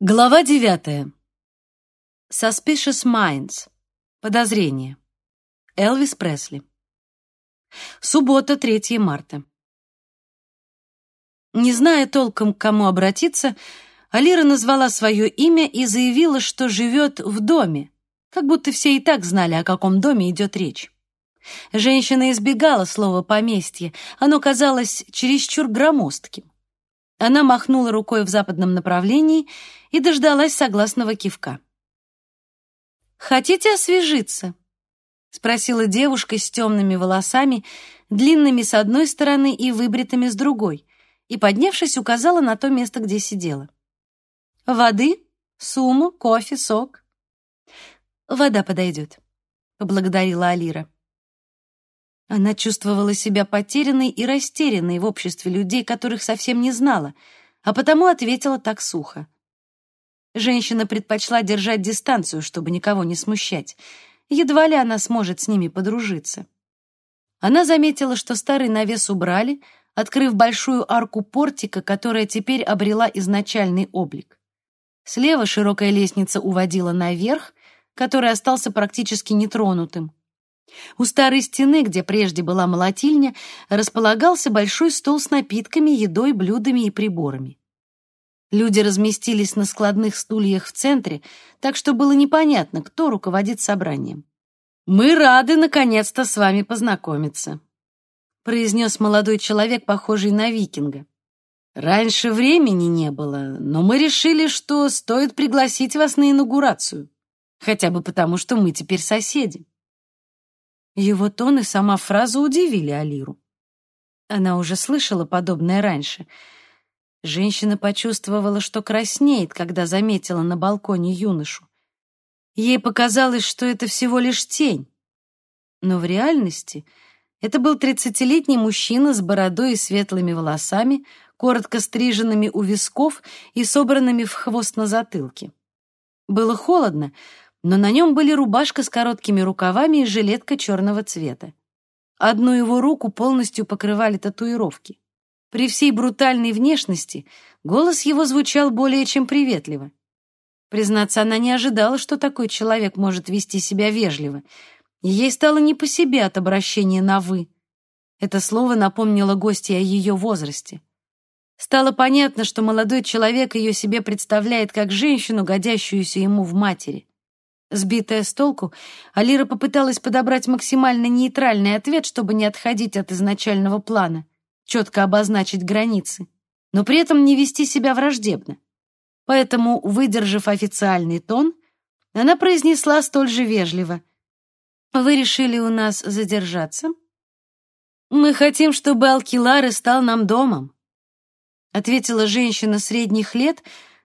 Глава девятая. Suspicious Minds. Подозрение. Элвис Пресли. Суббота, 3 марта. Не зная толком, к кому обратиться, Алира назвала свое имя и заявила, что живет в доме, как будто все и так знали, о каком доме идет речь. Женщина избегала слова «поместье», оно казалось чересчур громоздким. Она махнула рукой в западном направлении и дождалась согласного кивка. «Хотите освежиться?» — спросила девушка с темными волосами, длинными с одной стороны и выбритыми с другой, и, поднявшись, указала на то место, где сидела. «Воды? Сумму? Кофе? Сок?» «Вода подойдет», — поблагодарила Алира. Она чувствовала себя потерянной и растерянной в обществе людей, которых совсем не знала, а потому ответила так сухо. Женщина предпочла держать дистанцию, чтобы никого не смущать. Едва ли она сможет с ними подружиться. Она заметила, что старый навес убрали, открыв большую арку портика, которая теперь обрела изначальный облик. Слева широкая лестница уводила наверх, который остался практически нетронутым. У старой стены, где прежде была молотильня, располагался большой стол с напитками, едой, блюдами и приборами. Люди разместились на складных стульях в центре, так что было непонятно, кто руководит собранием. «Мы рады, наконец-то, с вами познакомиться», — произнес молодой человек, похожий на викинга. «Раньше времени не было, но мы решили, что стоит пригласить вас на инаугурацию, хотя бы потому, что мы теперь соседи». Его тон и сама фраза удивили Алиру. Она уже слышала подобное раньше. Женщина почувствовала, что краснеет, когда заметила на балконе юношу. Ей показалось, что это всего лишь тень. Но в реальности это был тридцатилетний мужчина с бородой и светлыми волосами, коротко стриженными у висков и собранными в хвост на затылке. Было холодно, но на нем были рубашка с короткими рукавами и жилетка черного цвета. Одну его руку полностью покрывали татуировки. При всей брутальной внешности голос его звучал более чем приветливо. Признаться, она не ожидала, что такой человек может вести себя вежливо, ей стало не по себе от обращения на «вы». Это слово напомнило гости о ее возрасте. Стало понятно, что молодой человек ее себе представляет как женщину, годящуюся ему в матери. Сбитая с толку, Алира попыталась подобрать максимально нейтральный ответ, чтобы не отходить от изначального плана, четко обозначить границы, но при этом не вести себя враждебно. Поэтому, выдержав официальный тон, она произнесла столь же вежливо. «Вы решили у нас задержаться?» «Мы хотим, чтобы Алкилары стал нам домом», ответила женщина средних лет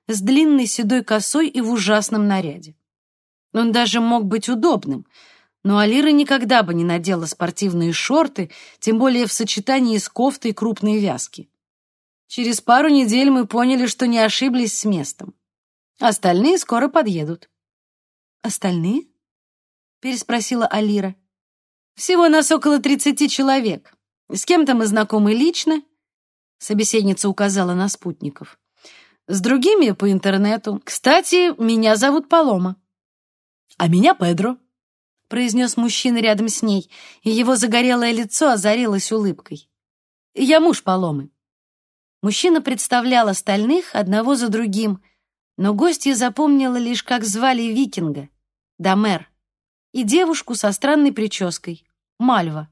с длинной седой косой и в ужасном наряде. Он даже мог быть удобным, но Алира никогда бы не надела спортивные шорты, тем более в сочетании с кофтой крупной вязки. Через пару недель мы поняли, что не ошиблись с местом. Остальные скоро подъедут. «Остальные?» — переспросила Алира. «Всего нас около тридцати человек. С кем-то мы знакомы лично», — собеседница указала на спутников. «С другими — по интернету. Кстати, меня зовут Палома». «А меня Педро», — произнес мужчина рядом с ней, и его загорелое лицо озарилось улыбкой. «Я муж Паломы». Мужчина представлял остальных одного за другим, но гостья запомнила лишь, как звали викинга, Дамер, и девушку со странной прической, Мальва.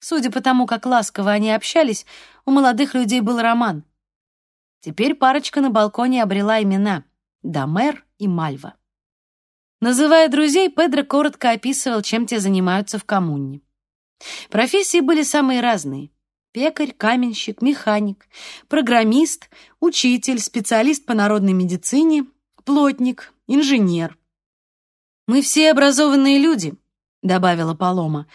Судя по тому, как ласково они общались, у молодых людей был роман. Теперь парочка на балконе обрела имена — Дамер и Мальва. Называя друзей, Педро коротко описывал, чем те занимаются в коммуне. Профессии были самые разные. Пекарь, каменщик, механик, программист, учитель, специалист по народной медицине, плотник, инженер. «Мы все образованные люди», — добавила Палома,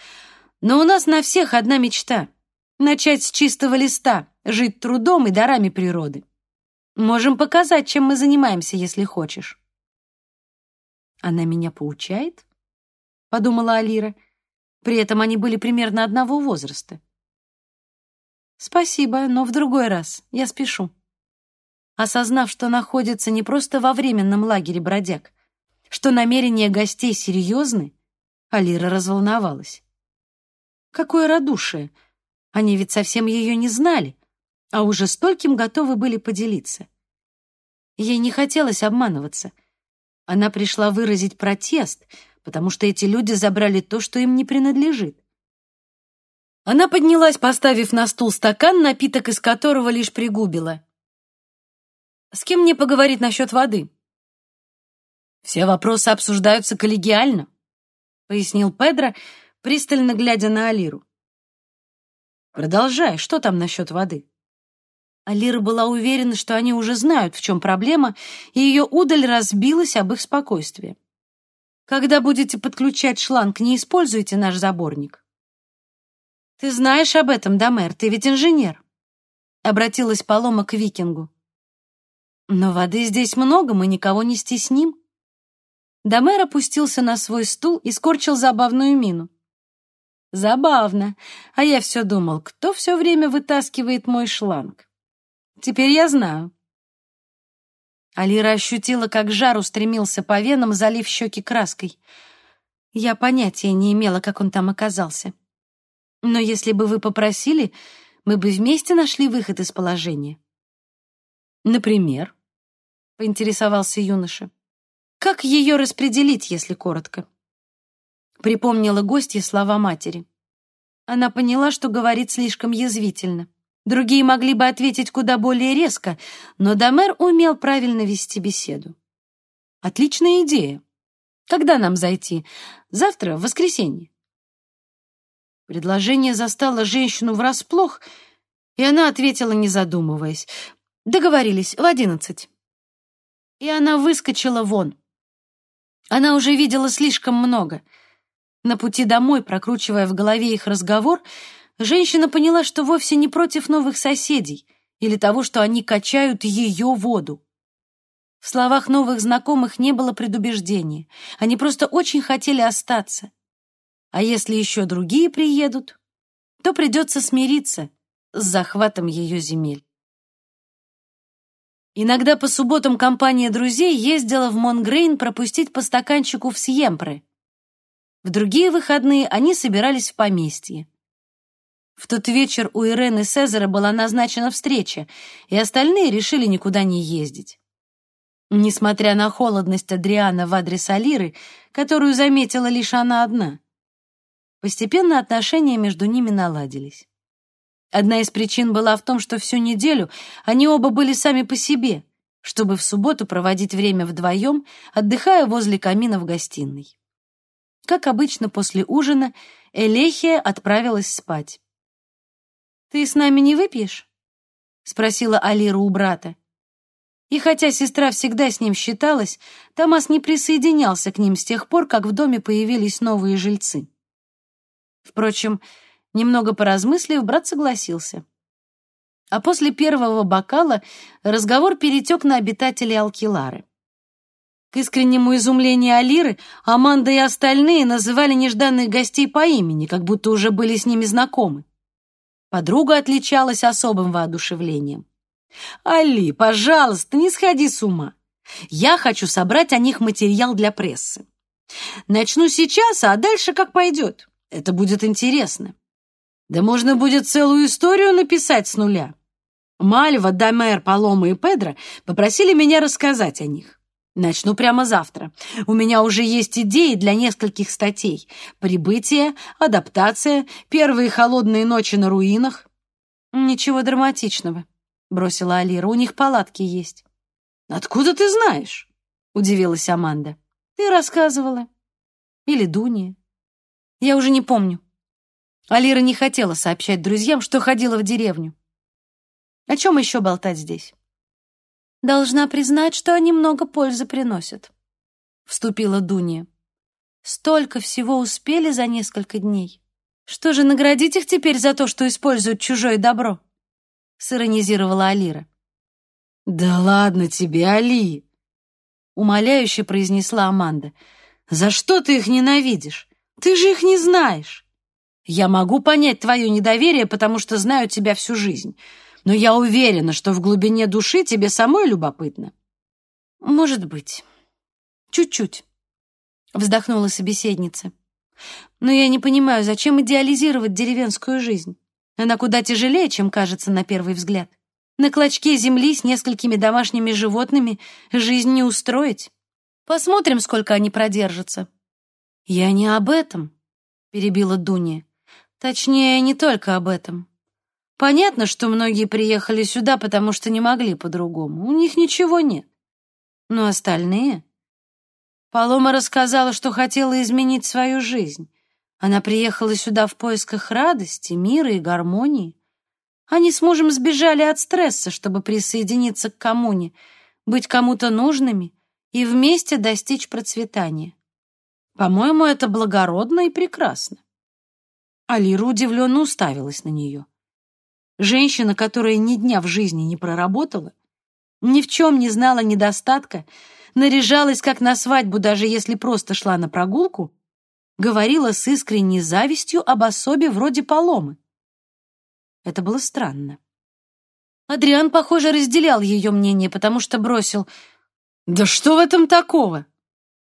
«но у нас на всех одна мечта — начать с чистого листа, жить трудом и дарами природы. Можем показать, чем мы занимаемся, если хочешь». Она меня поучает? Подумала Алира. При этом они были примерно одного возраста. Спасибо, но в другой раз. Я спешу. Осознав, что находится не просто во временном лагере бродяг, что намерения гостей серьезны, Алира разволновалась. Какое радушие! Они ведь совсем ее не знали, а уже стольким готовы были поделиться. Ей не хотелось обманываться. Она пришла выразить протест, потому что эти люди забрали то, что им не принадлежит. Она поднялась, поставив на стул стакан, напиток из которого лишь пригубила. «С кем мне поговорить насчет воды?» «Все вопросы обсуждаются коллегиально», — пояснил Педро, пристально глядя на Алиру. «Продолжай, что там насчет воды?» Алира была уверена, что они уже знают, в чем проблема, и ее удаль разбилась об их спокойствие. «Когда будете подключать шланг, не используйте наш заборник». «Ты знаешь об этом, Дамер, ты ведь инженер», — обратилась Палома к викингу. «Но воды здесь много, мы никого не стесним». Дамер опустился на свой стул и скорчил забавную мину. «Забавно, а я все думал, кто все время вытаскивает мой шланг. Теперь я знаю». Алира ощутила, как жар устремился по венам, залив щеки краской. Я понятия не имела, как он там оказался. Но если бы вы попросили, мы бы вместе нашли выход из положения. Например, поинтересовался юноша. Как ее распределить, если коротко? Припомнила гостья слова матери. Она поняла, что говорит слишком язвительно. Другие могли бы ответить куда более резко, но Дамер умел правильно вести беседу. Отличная идея. Когда нам зайти? Завтра, в воскресенье. Предложение застало женщину врасплох, и она ответила, не задумываясь. Договорились, в одиннадцать. И она выскочила вон. Она уже видела слишком много. На пути домой, прокручивая в голове их разговор, женщина поняла, что вовсе не против новых соседей или того, что они качают ее воду. В словах новых знакомых не было предубеждения. Они просто очень хотели остаться. А если еще другие приедут, то придется смириться с захватом ее земель. Иногда по субботам компания друзей ездила в Монгрейн пропустить по стаканчику в Сьемпре. В другие выходные они собирались в поместье. В тот вечер у Ирены Сезера была назначена встреча, и остальные решили никуда не ездить. Несмотря на холодность Адриана в адрес Алиры, которую заметила лишь она одна — Постепенно отношения между ними наладились. Одна из причин была в том, что всю неделю они оба были сами по себе, чтобы в субботу проводить время вдвоем, отдыхая возле камина в гостиной. Как обычно, после ужина Элехия отправилась спать. «Ты с нами не выпьешь?» — спросила Алира у брата. И хотя сестра всегда с ним считалась, Томас не присоединялся к ним с тех пор, как в доме появились новые жильцы. Впрочем, немного поразмыслив, брат согласился. А после первого бокала разговор перетек на обитателей Алкилары. К искреннему изумлению Алиры, Аманда и остальные называли нежданных гостей по имени, как будто уже были с ними знакомы. Подруга отличалась особым воодушевлением. «Али, пожалуйста, не сходи с ума. Я хочу собрать о них материал для прессы. Начну сейчас, а дальше как пойдет. Это будет интересно. Да можно будет целую историю написать с нуля. Мальва, Дамер, Палома и Педро попросили меня рассказать о них. Начну прямо завтра. У меня уже есть идеи для нескольких статей. Прибытие, адаптация, первые холодные ночи на руинах. Ничего драматичного, бросила Алира. У них палатки есть. Откуда ты знаешь? удивилась Аманда. Ты рассказывала. Или Дуния. Я уже не помню. Алира не хотела сообщать друзьям, что ходила в деревню. О чем еще болтать здесь? Должна признать, что они много пользы приносят, вступила Дуня. Столько всего успели за несколько дней. Что же наградить их теперь за то, что используют чужое добро? сиронизировала Алира. Да ладно тебе, Али, умоляюще произнесла Аманда. За что ты их ненавидишь? Ты же их не знаешь. Я могу понять твое недоверие, потому что знаю тебя всю жизнь. Но я уверена, что в глубине души тебе самой любопытно. Может быть. Чуть-чуть. Вздохнула собеседница. Но я не понимаю, зачем идеализировать деревенскую жизнь? Она куда тяжелее, чем кажется на первый взгляд. На клочке земли с несколькими домашними животными жизнь не устроить. Посмотрим, сколько они продержатся. Я не об этом, перебила Дуня. Точнее, не только об этом. Понятно, что многие приехали сюда, потому что не могли по-другому. У них ничего нет. Но остальные... Палома рассказала, что хотела изменить свою жизнь. Она приехала сюда в поисках радости, мира и гармонии. Они с мужем сбежали от стресса, чтобы присоединиться к коммуне, быть кому-то нужными и вместе достичь процветания. По-моему, это благородно и прекрасно. Алира удивленно уставилась на нее. Женщина, которая ни дня в жизни не проработала, ни в чем не знала недостатка, наряжалась как на свадьбу, даже если просто шла на прогулку, говорила с искренней завистью об особе вроде Поломы. Это было странно. Адриан, похоже, разделял ее мнение, потому что бросил «Да что в этом такого?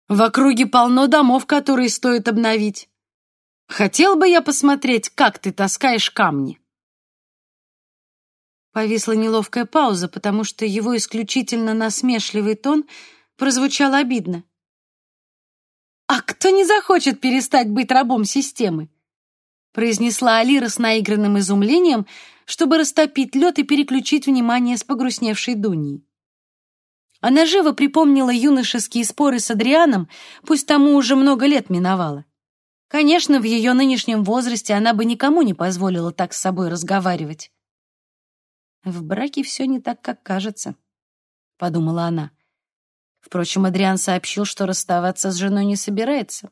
В округе полно домов, которые стоит обновить. Хотел бы я посмотреть, как ты таскаешь камни». Повисла неловкая пауза, потому что его исключительно насмешливый тон прозвучал обидно. «А кто не захочет перестать быть рабом системы?» произнесла Алира с наигранным изумлением, чтобы растопить лед и переключить внимание с погрустневшей Дуньей. Она живо припомнила юношеские споры с Адрианом, пусть тому уже много лет миновало. Конечно, в ее нынешнем возрасте она бы никому не позволила так с собой разговаривать. В браке все не так, как кажется, — подумала она. Впрочем, Адриан сообщил, что расставаться с женой не собирается.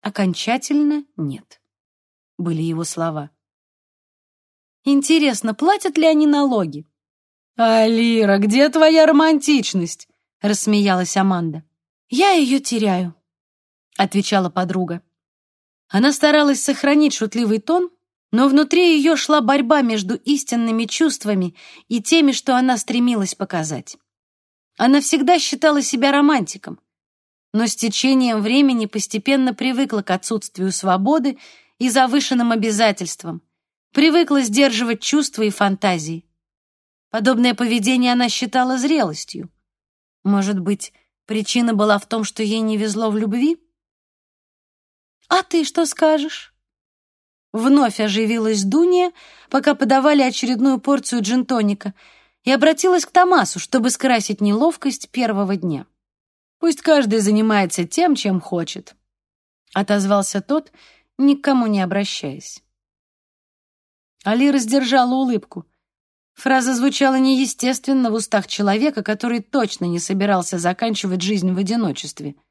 Окончательно нет, — были его слова. Интересно, платят ли они налоги? «Алира, где твоя романтичность?» — рассмеялась Аманда. «Я ее теряю», — отвечала подруга. Она старалась сохранить шутливый тон, но внутри ее шла борьба между истинными чувствами и теми, что она стремилась показать. Она всегда считала себя романтиком, но с течением времени постепенно привыкла к отсутствию свободы и завышенным обязательствам, привыкла сдерживать чувства и фантазии. Подобное поведение она считала зрелостью. Может быть, причина была в том, что ей не везло в любви? «А ты что скажешь?» Вновь оживилась Дуния, пока подавали очередную порцию джинтоника, и обратилась к Томасу, чтобы скрасить неловкость первого дня. «Пусть каждый занимается тем, чем хочет», — отозвался тот, никому не обращаясь. Али раздержала улыбку. Фраза звучала неестественно в устах человека, который точно не собирался заканчивать жизнь в одиночестве —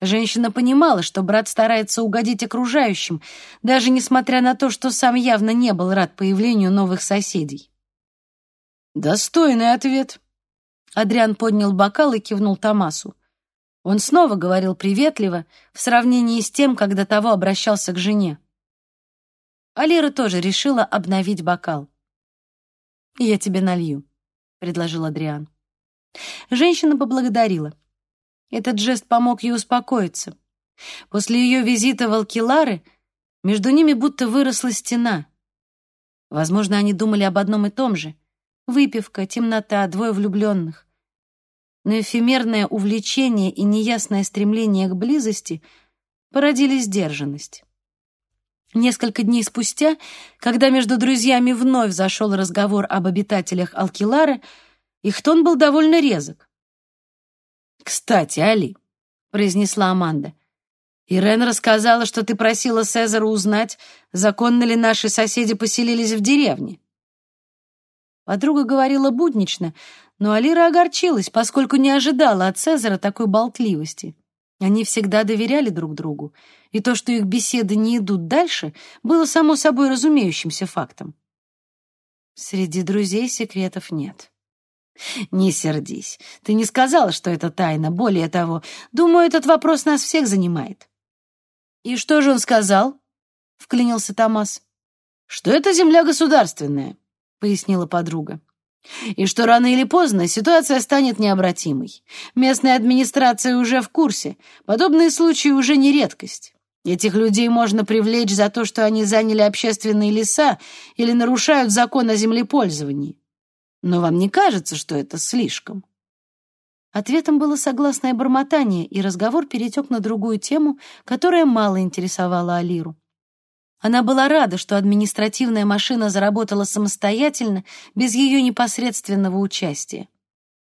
Женщина понимала, что брат старается угодить окружающим, даже несмотря на то, что сам явно не был рад появлению новых соседей. «Достойный ответ», — Адриан поднял бокал и кивнул Томасу. Он снова говорил приветливо, в сравнении с тем, когда того обращался к жене. Алира тоже решила обновить бокал. «Я тебе налью», — предложил Адриан. Женщина поблагодарила. Этот жест помог ей успокоиться. После ее визита в Алкилары между ними будто выросла стена. Возможно, они думали об одном и том же. Выпивка, темнота, двое влюбленных. Но эфемерное увлечение и неясное стремление к близости породили сдержанность. Несколько дней спустя, когда между друзьями вновь зашел разговор об обитателях Алкилары, их тон был довольно резок. «Кстати, Али», — произнесла Аманда, «Ирен рассказала, что ты просила Сезара узнать, законно ли наши соседи поселились в деревне». Подруга говорила буднично, но Алира огорчилась, поскольку не ожидала от Цезара такой болтливости. Они всегда доверяли друг другу, и то, что их беседы не идут дальше, было само собой разумеющимся фактом. Среди друзей секретов нет. «Не сердись. Ты не сказала, что это тайна. Более того, думаю, этот вопрос нас всех занимает». «И что же он сказал?» — вклинился Томас. «Что это земля государственная», — пояснила подруга. «И что рано или поздно ситуация станет необратимой. Местная администрация уже в курсе. Подобные случаи уже не редкость. Этих людей можно привлечь за то, что они заняли общественные леса или нарушают закон о землепользовании. Но вам не кажется, что это слишком?» Ответом было согласное бормотание, и разговор перетек на другую тему, которая мало интересовала Алиру. Она была рада, что административная машина заработала самостоятельно, без ее непосредственного участия.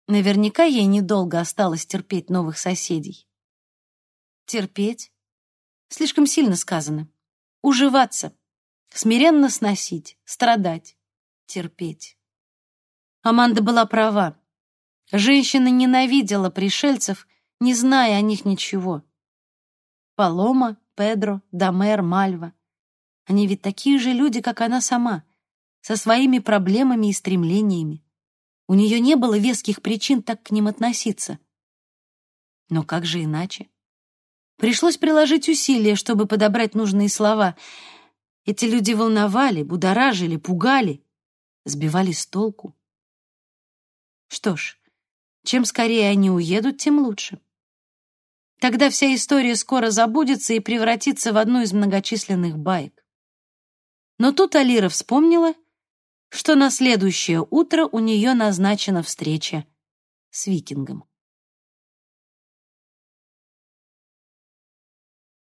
Наверняка ей недолго осталось терпеть новых соседей. Терпеть? Слишком сильно сказано. Уживаться, смиренно сносить, страдать, терпеть. Аманда была права. Женщина ненавидела пришельцев, не зная о них ничего. Палома, Педро, Домер, Мальва — они ведь такие же люди, как она сама, со своими проблемами и стремлениями. У нее не было веских причин так к ним относиться. Но как же иначе? Пришлось приложить усилия, чтобы подобрать нужные слова. Эти люди волновали, будоражили, пугали, сбивали с толку. Что ж, чем скорее они уедут, тем лучше. Тогда вся история скоро забудется и превратится в одну из многочисленных баек. Но тут Алира вспомнила, что на следующее утро у нее назначена встреча с викингом.